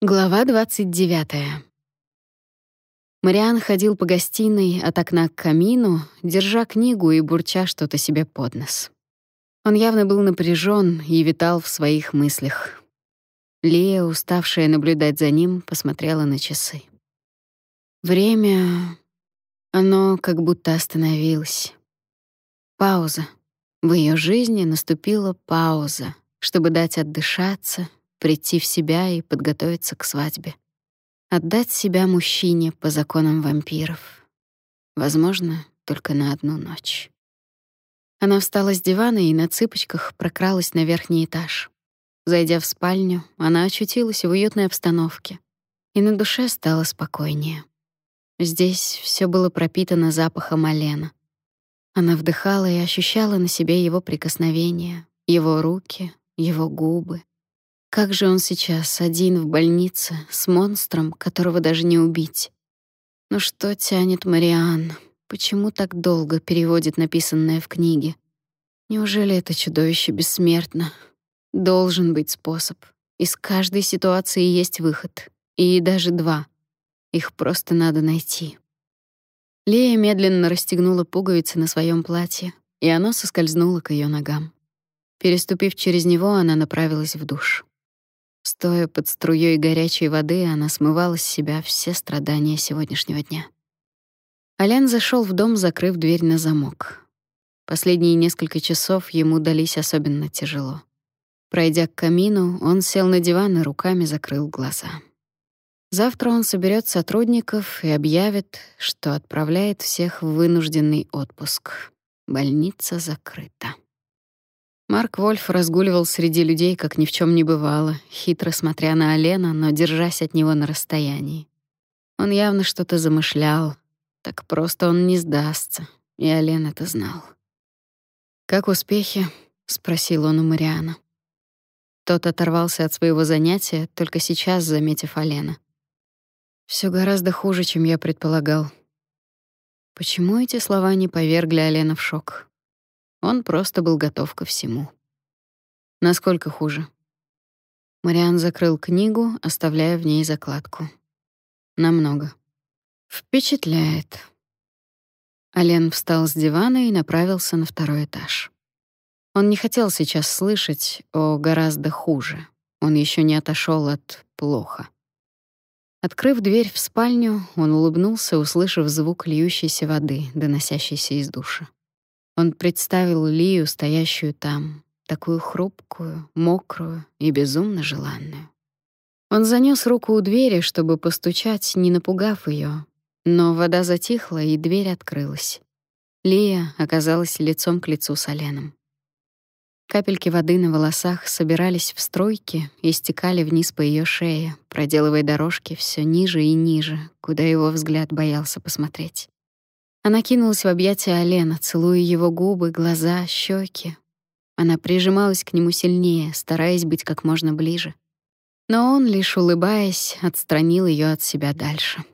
Глава 29. Мариан ходил по гостиной от окна к камину, держа книгу и бурча что-то себе под нос. Он явно был напряжен и витал в своих мыслях. Лия, уставшая наблюдать за ним, посмотрела на часы. Время... Оно как будто остановилось. Пауза. В ее жизни наступила пауза, чтобы дать отдышаться, прийти в себя и подготовиться к свадьбе. Отдать себя мужчине по законам вампиров. Возможно, только на одну ночь. Она встала с дивана и на цыпочках прокралась на верхний этаж. Зайдя в спальню, она очутилась в уютной обстановке, и на душе стало спокойнее. Здесь все было пропитано запахом алена. Она вдыхала и ощущала на себе его прикосновения, его руки, его губы, как же он сейчас один в больнице с монстром, которого даже не убить? Ну что тянет Мариан? Почему так долго переводит написанное в книге? Неужели это чудовище бессмертно? Должен быть способ. Из каждой ситуации есть выход. И даже два. Их просто надо найти. Лея медленно расстегнула пуговицы на своем платье, и оно соскользнуло к ее ногам. Переступив через него, она направилась в душ. Стоя под струей горячей воды, она смывала с себя все страдания сегодняшнего дня. Алян зашел в дом, закрыв дверь на замок. Последние несколько часов ему дались особенно тяжело. Пройдя к камину, он сел на диван и руками закрыл глаза. Завтра он соберет сотрудников и объявит, что отправляет всех в вынужденный отпуск. Больница закрыта. Марк Вольф разгуливал среди людей, как ни в чем не бывало, хитро смотря на Алена, но держась от него на расстоянии. Он явно что-то замышлял. Так просто он не сдастся, и Ален это знал. «Как успехи?» — спросил он у Мариана. Тот оторвался от своего занятия, только сейчас заметив Алена. Все гораздо хуже, чем я предполагал». Почему эти слова не повергли Алена в шок? Он просто был готов ко всему. Насколько хуже? Мариан закрыл книгу, оставляя в ней закладку. Намного. Впечатляет. Ален встал с дивана и направился на второй этаж. Он не хотел сейчас слышать о гораздо хуже. Он еще не отошел от плохо. Открыв дверь в спальню, он улыбнулся, услышав звук льющейся воды, доносящейся из душа. Он представил Лию, стоящую там, такую хрупкую, мокрую и безумно желанную. Он занёс руку у двери, чтобы постучать, не напугав её, но вода затихла, и дверь открылась. Лия оказалась лицом к лицу с Оленом. Капельки воды на волосах собирались в струйки и стекали вниз по её шее, проделывая дорожки всё ниже и ниже, куда его взгляд боялся посмотреть. Она кинулась в объятия Алена, целуя его губы, глаза, щеки. Она прижималась к нему сильнее, стараясь быть как можно ближе. Но он, лишь улыбаясь, отстранил ее от себя дальше.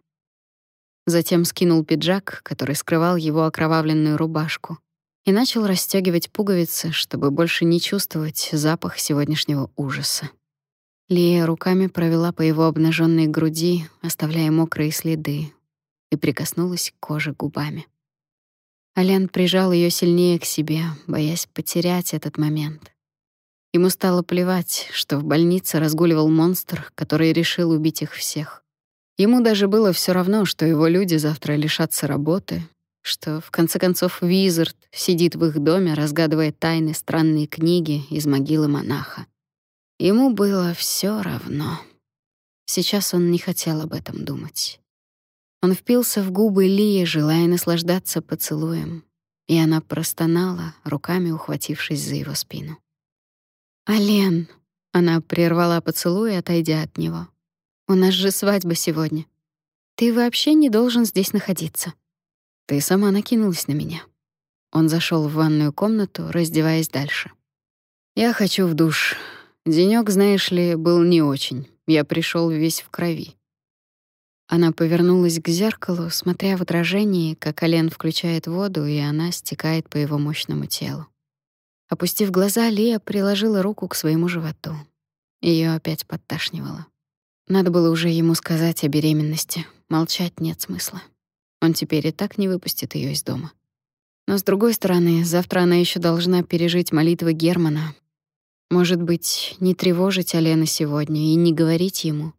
Затем скинул пиджак, который скрывал его окровавленную рубашку, и начал расстегивать пуговицы, чтобы больше не чувствовать запах сегодняшнего ужаса. Лия руками провела по его обнаженной груди, оставляя мокрые следы, и прикоснулась к коже губами. Ален прижал ее сильнее к себе, боясь потерять этот момент. Ему стало плевать, что в больнице разгуливал монстр, который решил убить их всех. Ему даже было все равно, что его люди завтра лишатся работы, что, в конце концов, Визард сидит в их доме, разгадывая тайны странной книги из могилы монаха. Ему было все равно. Сейчас он не хотел об этом думать. Он впился в губы Лии, желая наслаждаться поцелуем, и она простонала, руками ухватившись за его спину. «Ален!» — она прервала поцелуй, отойдя от него. «У нас же свадьба сегодня. Ты вообще не должен здесь находиться. Ты сама накинулась на меня». Он зашел в ванную комнату, раздеваясь дальше. «Я хочу в душ. Денёк, знаешь ли, был не очень. Я пришел весь в крови. Она повернулась к зеркалу, смотря в отражении, как Ален включает воду, и она стекает по его мощному телу. Опустив глаза, Лия приложила руку к своему животу. Ее опять подташнивало. Надо было уже ему сказать о беременности. Молчать нет смысла. Он теперь и так не выпустит ее из дома. Но с другой стороны, завтра она еще должна пережить молитвы Германа. Может быть, не тревожить Алена сегодня и не говорить ему.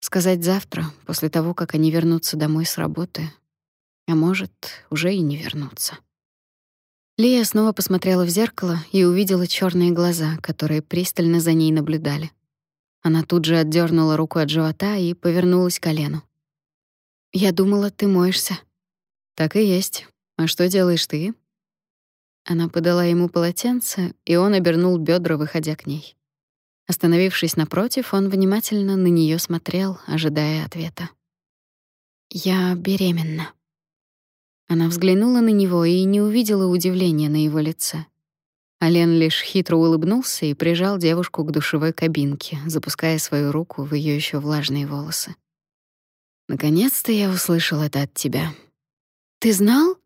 Сказать завтра, после того, как они вернутся домой с работы. А может, уже и не вернутся. Лия снова посмотрела в зеркало и увидела черные глаза, которые пристально за ней наблюдали. Она тут же отдернула руку от живота и повернулась к колену. «Я думала, ты моешься». «Так и есть. А что делаешь ты?» Она подала ему полотенце, и он обернул бедра, выходя к ней. Остановившись напротив, он внимательно на нее смотрел, ожидая ответа. «Я беременна». Она взглянула на него и не увидела удивления на его лице. Ален лишь хитро улыбнулся и прижал девушку к душевой кабинке, запуская свою руку в ее еще влажные волосы. «Наконец-то я услышал это от тебя». «Ты знал?»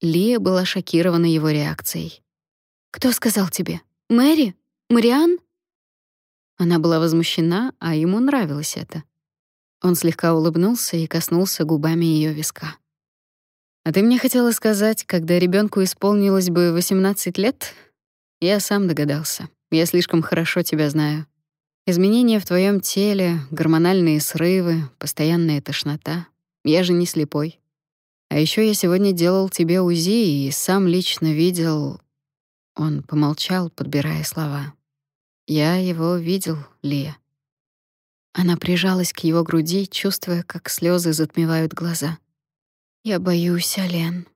Лия была шокирована его реакцией. «Кто сказал тебе? Мэри? Мариан?» Она была возмущена, а ему нравилось это. Он слегка улыбнулся и коснулся губами ее виска. «А ты мне хотела сказать, когда ребенку исполнилось бы 18 лет?» Я сам догадался. Я слишком хорошо тебя знаю. Изменения в твоем теле, гормональные срывы, постоянная тошнота. Я же не слепой. А еще я сегодня делал тебе УЗИ и сам лично видел... Он помолчал, подбирая слова. Я его видел, Лия. Она прижалась к его груди, чувствуя, как слезы затмевают глаза. Я боюсь, Ален.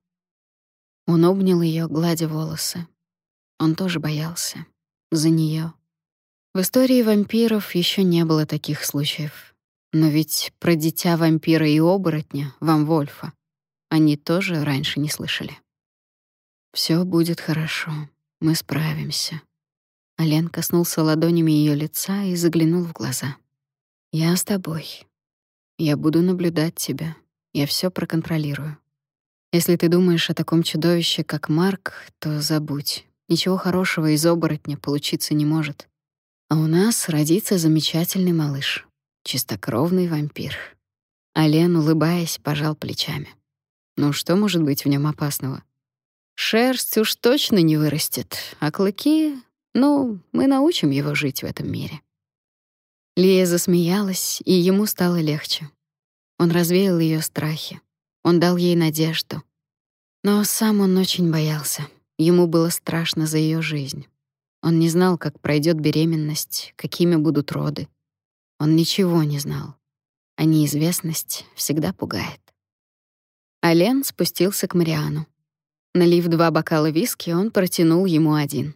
Он обнял ее, гладя волосы. Он тоже боялся. За нее. В истории вампиров еще не было таких случаев. Но ведь про дитя вампира и оборотня, вам Вольфа, они тоже раньше не слышали. Все будет хорошо. Мы справимся. Ален коснулся ладонями ее лица и заглянул в глаза. Я с тобой. Я буду наблюдать тебя. Я все проконтролирую. Если ты думаешь о таком чудовище, как Марк, то забудь. Ничего хорошего из оборотня получиться не может. А у нас родится замечательный малыш, чистокровный вампир. Ален, улыбаясь, пожал плечами. Ну что может быть в нем опасного? Шерсть уж точно не вырастет, а клыки, ну, мы научим его жить в этом мире. Лия засмеялась, и ему стало легче. Он развеял ее страхи. Он дал ей надежду. Но сам он очень боялся. Ему было страшно за ее жизнь. Он не знал, как пройдет беременность, какими будут роды. Он ничего не знал. А неизвестность всегда пугает. Ален спустился к Мариану. Налив два бокала виски, он протянул ему один.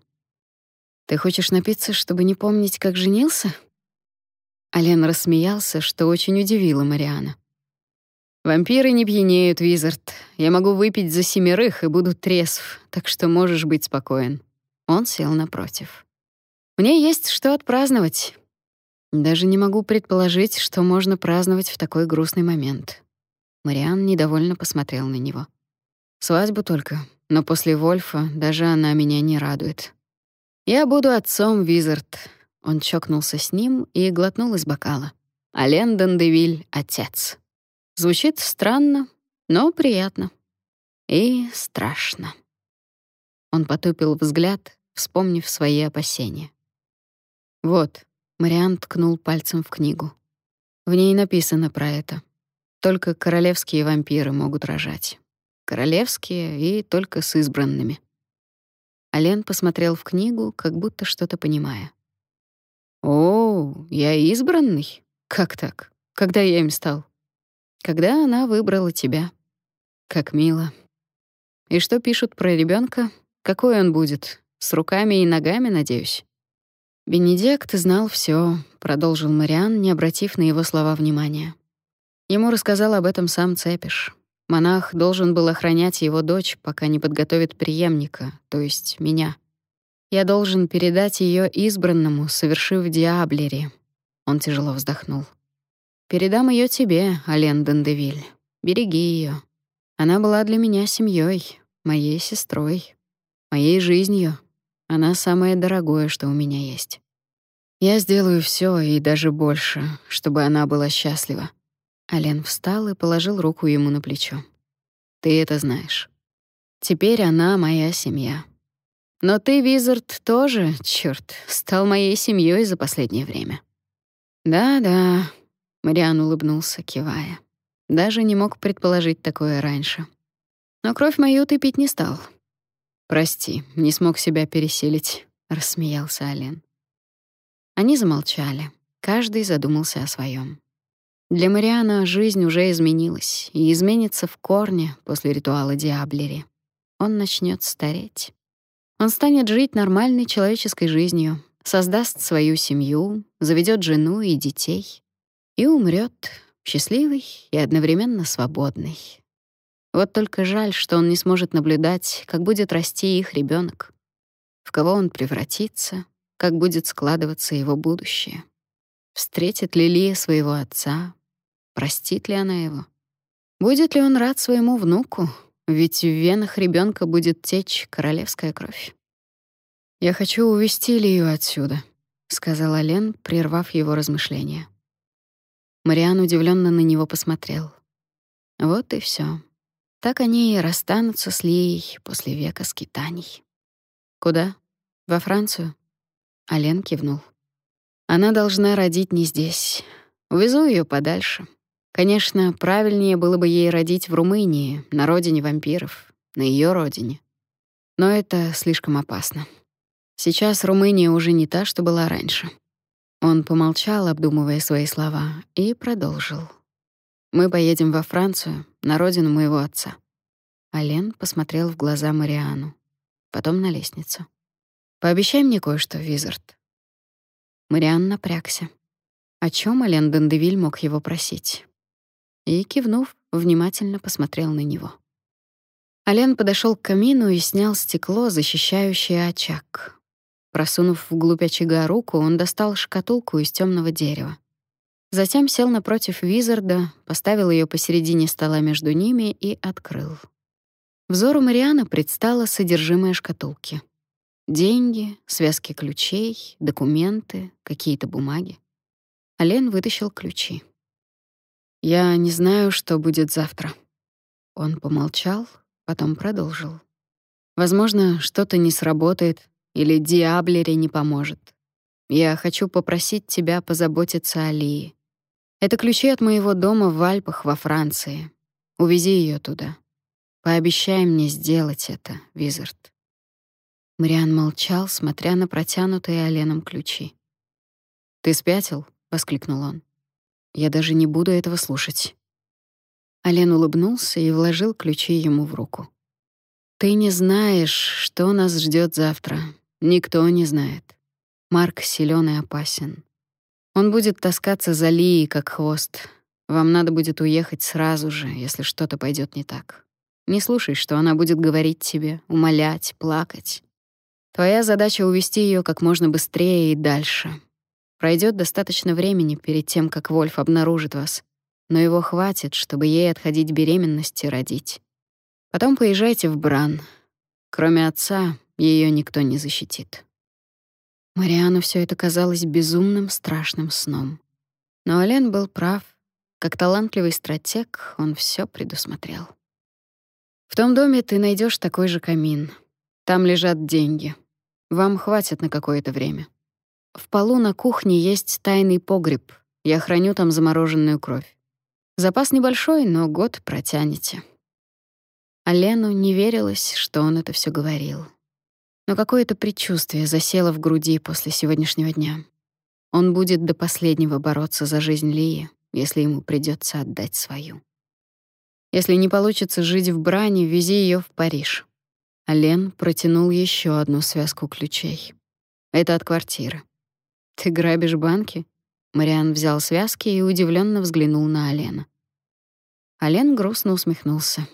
«Ты хочешь напиться, чтобы не помнить, как женился?» Ален рассмеялся, что очень удивило Мариана. Вампиры не пьянеют, Визард. Я могу выпить за семерых и буду трезв, так что можешь быть спокоен. Он сел напротив. Мне есть что отпраздновать. Даже не могу предположить, что можно праздновать в такой грустный момент. Мариан недовольно посмотрел на него. Свадьбу только, но после Вольфа даже она меня не радует. Я буду отцом, Визард. Он чокнулся с ним и глотнул из бокала. Ален Дандевиль — отец. Звучит странно, но приятно. И страшно. Он потупил взгляд, вспомнив свои опасения. Вот, Мариан ткнул пальцем в книгу. В ней написано про это. Только королевские вампиры могут рожать. Королевские и только с избранными. Ален посмотрел в книгу, как будто что-то понимая. «О, я избранный? Как так? Когда я им стал?» когда она выбрала тебя. Как мило. И что пишут про ребенка? Какой он будет? С руками и ногами, надеюсь. Бенедикт знал все, продолжил Мариан, не обратив на его слова внимания. Ему рассказал об этом сам Цепиш. Монах должен был охранять его дочь, пока не подготовит преемника, то есть меня. Я должен передать ее избранному, совершив диаблери. Он тяжело вздохнул. Передам ее тебе, Ален Дендевиль. Береги ее. Она была для меня семьей, моей сестрой, моей жизнью. Она самое дорогое, что у меня есть. Я сделаю все и даже больше, чтобы она была счастлива. Ален встал и положил руку ему на плечо. Ты это знаешь. Теперь она моя семья. Но ты, Визард, тоже, чёрт, стал моей семьей за последнее время. Да-да, Мариан улыбнулся, кивая. Даже не мог предположить такое раньше. Но кровь мою ты пить не стал. Прости, не смог себя пересилить, рассмеялся Ален. Они замолчали. Каждый задумался о своем. Для Мариана жизнь уже изменилась и изменится в корне после ритуала Диаблери. Он начнет стареть. Он станет жить нормальной человеческой жизнью, создаст свою семью, заведет жену и детей и умрет счастливый и одновременно свободный. Вот только жаль, что он не сможет наблюдать, как будет расти их ребенок, в кого он превратится, как будет складываться его будущее. Встретит ли Лия своего отца? Простит ли она его? Будет ли он рад своему внуку? Ведь в венах ребенка будет течь королевская кровь. «Я хочу увести Лию отсюда», — сказала Лен, прервав его размышления. Мариан удивленно на него посмотрел. Вот и все. Так они и расстанутся с Лией после века скитаний. Куда? Во Францию? Ален кивнул. Она должна родить не здесь. Увезу ее подальше. Конечно, правильнее было бы ей родить в Румынии, на родине вампиров, на ее родине. Но это слишком опасно. Сейчас Румыния уже не та, что была раньше. Он помолчал, обдумывая свои слова, и продолжил. Мы поедем во Францию, на родину моего отца. Ален посмотрел в глаза Мариану, потом на лестницу. Пообещай мне кое-что, Визард. Мариан напрягся. О чем Ален Дендевиль мог его просить? И, кивнув, внимательно посмотрел на него. Ален подошел к камину и снял стекло, защищающее очаг. Просунув вглубь очага руку, он достал шкатулку из темного дерева. Затем сел напротив Визарда, поставил ее посередине стола между ними и открыл. Взору Марианы предстало содержимое шкатулки. Деньги, связки ключей, документы, какие-то бумаги. Ален вытащил ключи. «Я не знаю, что будет завтра». Он помолчал, потом продолжил. «Возможно, что-то не сработает или Диаблере не поможет. Я хочу попросить тебя позаботиться о Лии. Это ключи от моего дома в Альпах во Франции. Увези ее туда. Пообещай мне сделать это, Визард». Мариан молчал, смотря на протянутые Оленом ключи. «Ты спятил?» — воскликнул он. «Я даже не буду этого слушать». Олен улыбнулся и вложил ключи ему в руку. «Ты не знаешь, что нас ждет завтра. Никто не знает. Марк силен и опасен. Он будет таскаться за Лией, как хвост. Вам надо будет уехать сразу же, если что-то пойдет не так. Не слушай, что она будет говорить тебе, умолять, плакать. Твоя задача увести ее как можно быстрее и дальше. Пройдет достаточно времени перед тем, как Вольф обнаружит вас, но его хватит, чтобы ей отходить беременность и родить. Потом поезжайте в Бран. Кроме отца, ее никто не защитит. Мариану все это казалось безумным, страшным сном. Но Ален был прав. Как талантливый стратег, он все предусмотрел. В том доме ты найдешь такой же камин. Там лежат деньги. Вам хватит на какое-то время. В полу на кухне есть тайный погреб. Я храню там замороженную кровь. Запас небольшой, но год протянете. А Лену не верилось, что он это все говорил. Но какое-то предчувствие засело в груди после сегодняшнего дня. Он будет до последнего бороться за жизнь Лии, если ему придется отдать свою. Если не получится жить в Бране, вези ее в Париж. Ален протянул еще одну связку ключей. Это от квартиры. Ты грабишь банки? Мариан взял связки и удивленно взглянул на Алена. Ален грустно усмехнулся.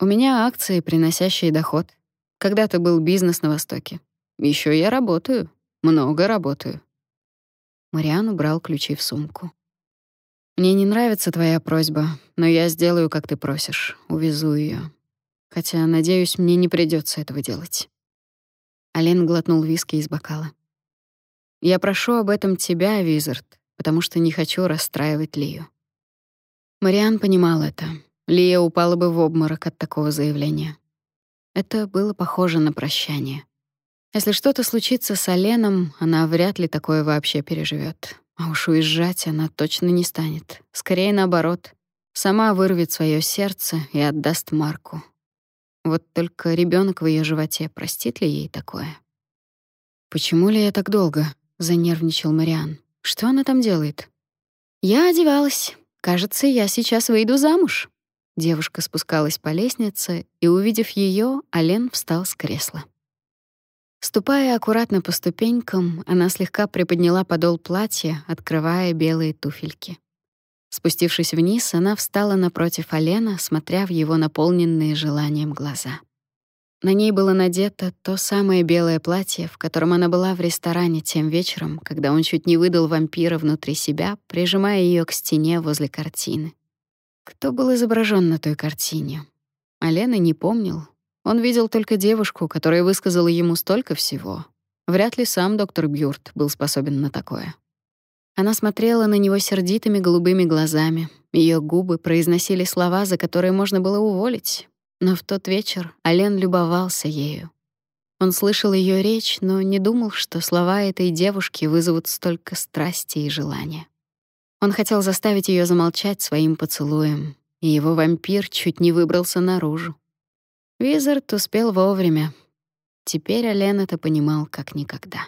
У меня акции, приносящие доход. Когда-то был бизнес на Востоке. Еще я работаю, много работаю. Мариан убрал ключи в сумку. Мне не нравится твоя просьба, но я сделаю, как ты просишь. Увезу ее. Хотя, надеюсь, мне не придется этого делать. Ален глотнул виски из бокала. Я прошу об этом тебя, Визард, потому что не хочу расстраивать Лию». Мариан понимал это. Лия упала бы в обморок от такого заявления. Это было похоже на прощание. Если что-то случится с Оленом, она вряд ли такое вообще переживет. А уж уезжать она точно не станет. Скорее наоборот. Сама вырвет свое сердце и отдаст Марку. Вот только ребенок в ее животе простит ли ей такое? «Почему ли я так долго?» — занервничал Мариан. «Что она там делает?» «Я одевалась. Кажется, я сейчас выйду замуж». Девушка спускалась по лестнице, и, увидев ее, Ален встал с кресла. Ступая аккуратно по ступенькам, она слегка приподняла подол платья, открывая белые туфельки. Спустившись вниз, она встала напротив Алена, смотря в его наполненные желанием глаза. На ней было надето то самое белое платье, в котором она была в ресторане тем вечером, когда он чуть не выдал вампира внутри себя, прижимая ее к стене возле картины. Кто был изображен на той картине? Алена не помнил. Он видел только девушку, которая высказала ему столько всего. Вряд ли сам доктор Бьюрт был способен на такое. Она смотрела на него сердитыми голубыми глазами. Ее губы произносили слова, за которые можно было уволить. Но в тот вечер Ален любовался ею. Он слышал ее речь, но не думал, что слова этой девушки вызовут столько страсти и желания. Он хотел заставить ее замолчать своим поцелуем, и его вампир чуть не выбрался наружу. Визард успел вовремя. Теперь Ален это понимал как никогда.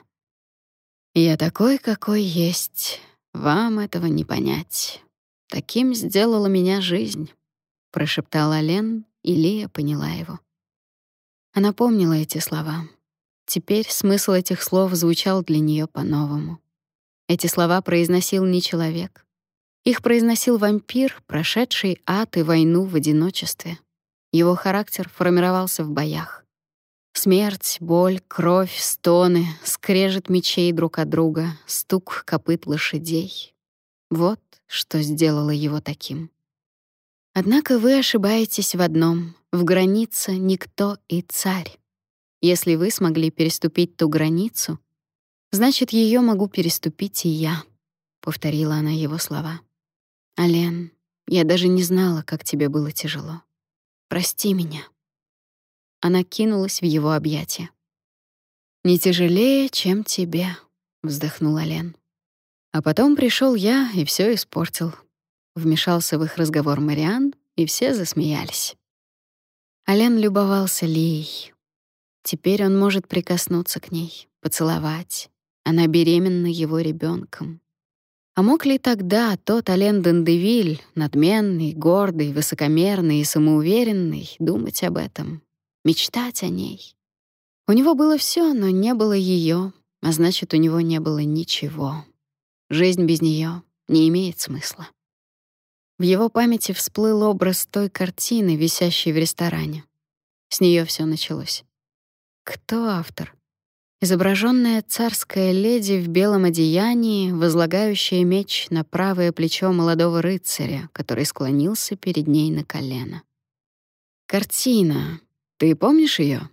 «Я такой, какой есть. Вам этого не понять. Таким сделала меня жизнь», — прошептал Ален, и Лия поняла его. Она помнила эти слова. Теперь смысл этих слов звучал для нее по-новому. Эти слова произносил не человек. Их произносил вампир, прошедший ад и войну в одиночестве. Его характер формировался в боях. Смерть, боль, кровь, стоны, скрежет мечей друг от друга, стук копыт лошадей. Вот что сделало его таким. Однако вы ошибаетесь в одном. В границе никто и царь. Если вы смогли переступить ту границу, значит, ее могу переступить и я, повторила она его слова. Ален, я даже не знала, как тебе было тяжело. Прости меня. Она кинулась в его объятия. Не тяжелее, чем тебе, вздохнул Ален. А потом пришел я и все испортил. Вмешался в их разговор Мариан, и все засмеялись. Ален любовался Лией. Теперь он может прикоснуться к ней, поцеловать. Она беременна его ребенком. А мог ли тогда тот Ален Дендевиль, надменный, гордый, высокомерный и самоуверенный, думать об этом, мечтать о ней? У него было все, но не было ее, а значит, у него не было ничего. Жизнь без нее не имеет смысла. В его памяти всплыл образ той картины, висящей в ресторане. С нее все началось. Кто автор? Изображенная царская леди в белом одеянии, возлагающая меч на правое плечо молодого рыцаря, который склонился перед ней на колено. Картина. Ты помнишь ее?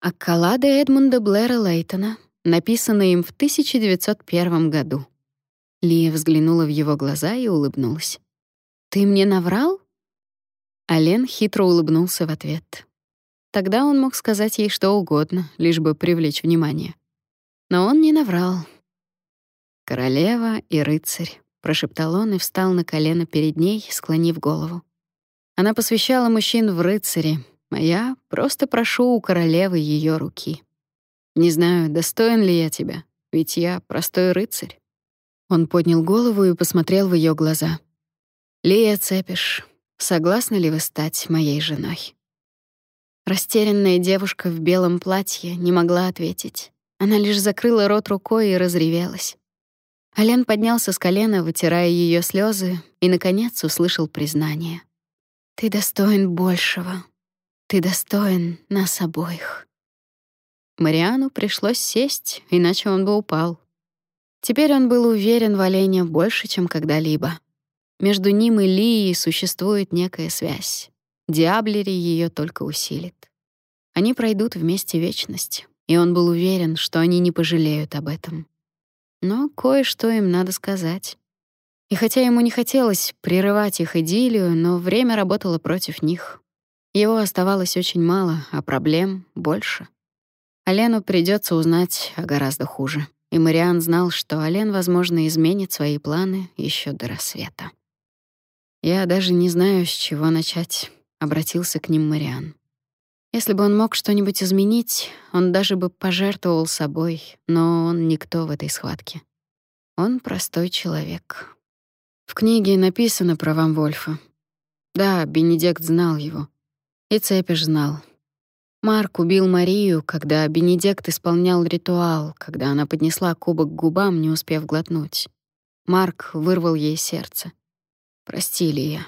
Аккалада Эдмунда Блэра Лейтона, написанная им в 1901 году. Лия взглянула в его глаза и улыбнулась. «Ты мне наврал?» Ален хитро улыбнулся в ответ. Тогда он мог сказать ей что угодно, лишь бы привлечь внимание. Но он не наврал. «Королева и рыцарь», — прошептал он и встал на колено перед ней, склонив голову. Она посвящала мужчин в рыцари, а я просто прошу у королевы ее руки. Не знаю, достоин ли я тебя, ведь я простой рыцарь. Он поднял голову и посмотрел в ее глаза. «Лия Цепиш, согласна ли вы стать моей женой?» Растерянная девушка в белом платье не могла ответить. Она лишь закрыла рот рукой и разревелась. Ален поднялся с колена, вытирая ее слезы, и наконец услышал признание. Ты достоин большего. Ты достоин нас обоих. Мариану пришлось сесть, иначе он бы упал. Теперь он был уверен в Олене больше, чем когда-либо. Между ним и Лией существует некая связь. Диаблери ее только усилит. Они пройдут вместе вечность, и он был уверен, что они не пожалеют об этом. Но кое-что им надо сказать. И хотя ему не хотелось прерывать их идиллию, но время работало против них. Его оставалось очень мало, а проблем больше. Алену придется узнать о гораздо хуже. И Мариан знал, что Ален, возможно, изменит свои планы еще до рассвета. «Я даже не знаю, с чего начать», — обратился к ним Мариан. Если бы он мог что-нибудь изменить, он даже бы пожертвовал собой, но он никто в этой схватке. Он простой человек. В книге написано про Ван Вольфа. Да, Бенедикт знал его. И Цепиш знал. Марк убил Марию, когда Бенедикт исполнял ритуал, когда она поднесла кубок к губам, не успев глотнуть. Марк вырвал ей сердце. Прости, Лия.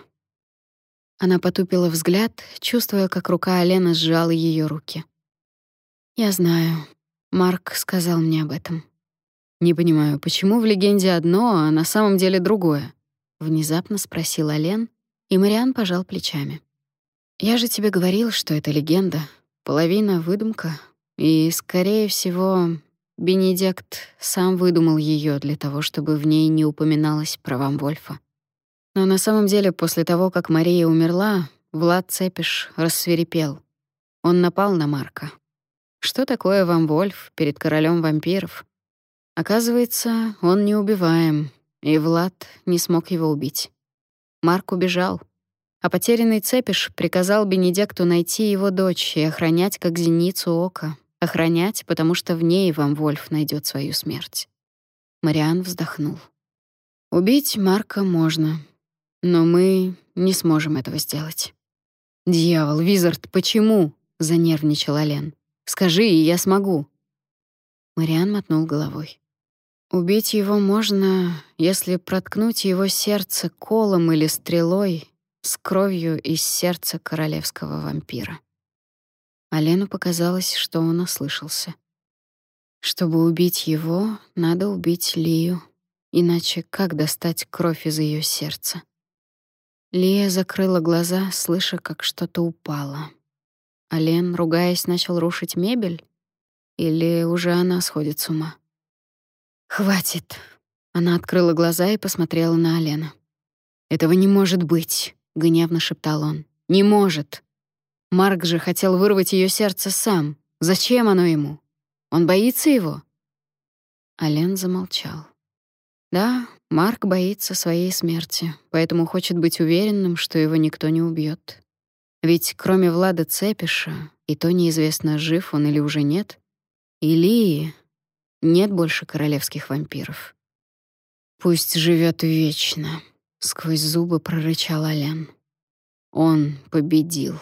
Она потупила взгляд, чувствуя, как рука Алены сжала ее руки. Я знаю. Марк сказал мне об этом. Не понимаю, почему в легенде одно, а на самом деле другое, внезапно спросил Ален, и Мариан пожал плечами. Я же тебе говорил, что это легенда, половина выдумка, и скорее всего, Бенедикт сам выдумал ее для того, чтобы в ней не упоминалось про Вамвольфа. Но на самом деле, после того, как Мария умерла, Влад Цепиш рассверепел. Он напал на Марка. Что такое Вамвольф перед королем вампиров? Оказывается, он неубиваем, и Влад не смог его убить. Марк убежал — а потерянный Цепиш приказал Бенедикту найти его дочь и охранять как зеницу ока. Охранять, потому что в ней вам Вольф найдет свою смерть. Мариан вздохнул. Убить Марка можно, но мы не сможем этого сделать. Дьявол, Визард, почему? занервничал Ален. Скажи, и я смогу. Мариан мотнул головой. Убить его можно, если проткнуть его сердце колом или стрелой с кровью из сердца королевского вампира. Алену показалось, что он ослышался. Чтобы убить его, надо убить Лию, иначе как достать кровь из ее сердца? Лия закрыла глаза, слыша, как что-то упало. Ален, ругаясь, начал рушить мебель? Или уже она сходит с ума? «Хватит!» Она открыла глаза и посмотрела на Алена. «Этого не может быть!» — гневно шептал он. «Не может. Марк же хотел вырвать ее сердце сам. Зачем оно ему? Он боится его?» Ален замолчал. «Да, Марк боится своей смерти, поэтому хочет быть уверенным, что его никто не убьет. Ведь кроме Влада Цепиша, и то неизвестно, жив он или уже нет, Илии нет больше королевских вампиров. Пусть живет вечно» сквозь зубы прорычал Ален. Он победил.